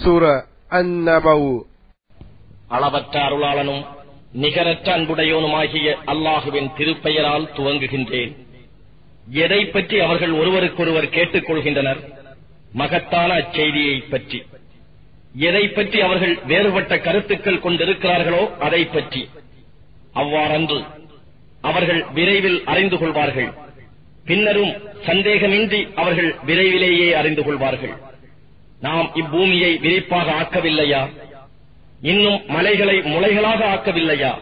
சூர அந்நபவு அளவற்ற அருளாளனும் நிகரற்ற அன்புடையோனுமாகிய அல்லாஹுவின் திருப்பெயரால் துவங்குகின்றேன். எதை பற்றி அவர்கள் ஒருவருக்கொருவர் கேட்டுக் கொள்கின்றனர்? மகத்தான அச்செய்தியை பற்றி. எதை பற்றி அவர்கள் வேறுபட்ட கருத்துக்கள் கொண்டிருக்கிறார்களோ அதை பற்றி. அவ்வாறன்று அவர்கள் விரைவில் அறிந்து கொள்வார்கள். பின்னரும் சந்தேகமின்றி அவர்கள் விரைவிலேயே அறிந்து கொள்வார்கள். நாம் இப்பூமியை விரிப்பாக ஆக்கவில்லையா? இன்னும் மலைகளை முளைகளாக ஆக்கவில்லையா?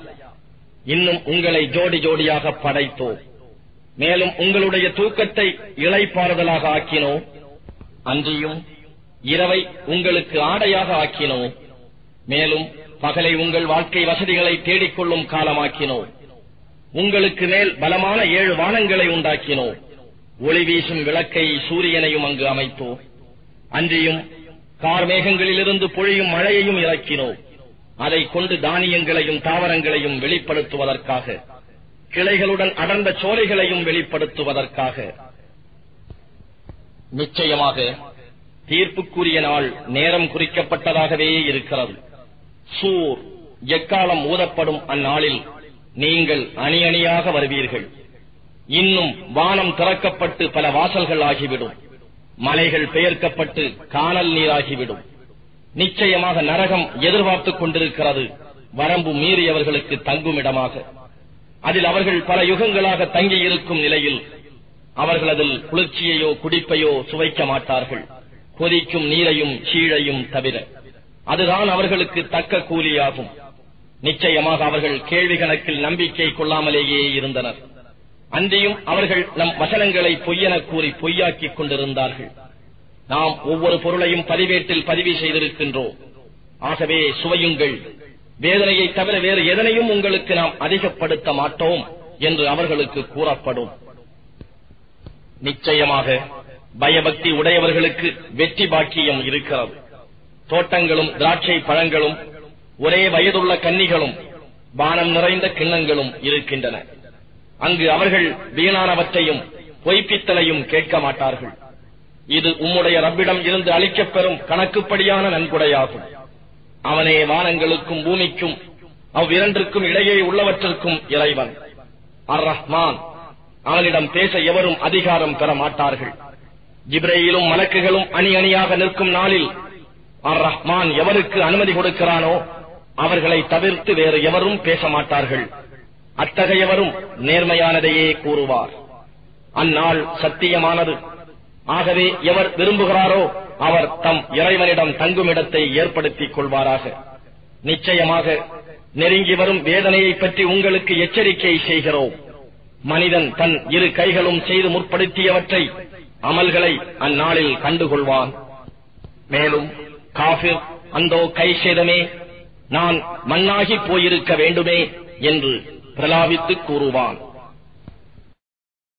இன்னும் உங்களை ஜோடி ஜோடியாக படைத்தோம் மேலும் உங்களுடைய தூக்கத்தை இலைப்பாறுதலாக ஆக்கினோம் அன்றியும் இரவை உங்களுக்கு ஆடையாக ஆக்கினோம் மேலும் பகலை உங்கள் வாழ்க்கை வசதிகளை தேடிக்கொள்ளும் காலமாக்கினோம் உங்களுக்கு மேல் பலமான ஏழு வானங்களை உண்டாக்கினோம் ஒளி வீசும் விளக்கை சூரியனையும் அங்கு அமைத்தோம் அன்றியும் கார்மேகங்களிலிருந்து பொழியும் மழையையும் இறக்கினோம். அதை கொண்டு தானியங்களையும் தாவரங்களையும் வெளிப்படுத்துவதற்காக கிளைகளுடன் அடர்ந்த சோலைகளையும் வெளிப்படுத்துவதற்காக. நிச்சயமாக தீர்ப்புக்குரிய நாள் நேரம் குறிக்கப்பட்டதாகவே இருக்கிறது. சூர் எக்காலம் ஊதப்படும் அந்நாளில் நீங்கள் அணி அணியாக வருவீர்கள். இன்னும் வானம் திறக்கப்பட்டு பல வாசல்கள் ஆகிவிடும். மலைகள் பெயர்க்கப்பட்டு காணல் நீராகிவிடும். நிச்சயமாக நரகம் எதிர்பார்த்துக் கொண்டிருக்கிறது. வரம்பு மீறியவர்களுக்கு தங்குமிடமாக. அதில் அவர்கள் பல யுகங்களாக தங்கியிருக்கும் நிலையில் அவர்கள் அதில் குளிர்ச்சியையோ குடிப்பையோ சுவைக்க மாட்டார்கள். கொதிக்கும் நீரையும் சீழையும் தவிர. அதுதான் அவர்களுக்கு தக்க கூலியாகும். நிச்சயமாக அவர்கள் கேள்வி கணக்கில் நம்பிக்கை கொள்ளாமலேயே இருந்தனர். அன்றியும் அவர்கள் நம் வசனங்களை பொய்யென கூறி பொய்யாக்கிக் கொண்டிருந்தார்கள். நாம் ஒவ்வொரு பொருளையும் பதிவேட்டில் பதிவு செய்திருக்கின்றோம். ஆகவே சுவையுங்கள். வேதனையை தவிர வேறு எதனையும் உங்களுக்கு நாம் அதிகப்படுத்த மாட்டோம் என்று அவர்களுக்கு கூறப்படும். நிச்சயமாக பயபக்தி உடையவர்களுக்கு வெற்றி பாக்கியம் இருக்கிறது. தோட்டங்களும் திராட்சை பழங்களும் ஒரே வயதுள்ள கன்னிகளும் பானம் நிறைந்த கிண்ணங்களும் இருக்கின்றன. அங்கு அவர்கள் வீணானவற்றையும் பொய்ப்பித்தலையும் கேட்க மாட்டார்கள். இது உம்முடைய ரப்பிடம் இருந்து அளிக்கப் பெறும் கணக்குப்படியான நன்கொடையாகும். அவனே வானங்களுக்கும் பூமிக்கும் அவ்விரண்டிற்கும் இடையே உள்ளவற்றிற்கும் இறைவன். அர் ரஹ்மான் அவனிடம் பேச எவரும் அதிகாரம் பெற மாட்டார்கள். ஜிப்ரேயிலும் மலக்குகளும் அணி அணியாக நிற்கும் நாளில் அர் ரஹ்மான் எவருக்கு அனுமதி கொடுக்கிறானோ அவர்களை தவிர்த்து வேறு எவரும் பேச மாட்டார்கள். அத்தகையவரும் நேர்மையானதையே கூறுவார். அந்நாள் சத்தியமானது. ஆகவே எவர் விரும்புகிறாரோ அவர் தம் இறைவனிடம் தங்குமிடத்தை ஏற்படுத்திக் கொள்வாராக. நிச்சயமாக நெருங்கி வரும் வேதனையை பற்றி உங்களுக்கு எச்சரிக்கை செய்கிறோம். மனிதன் தன் இரு கைகளும் செய்து முற்படுத்தியவற்றை அமல்களை அந்நாளில் கண்டுகொள்வான். மேலும் காபிர் அந்தோ கைசேதமே நான் மண்ணாகி போயிருக்க வேண்டுமே என்று பிரலாபித்து கூறுவான்.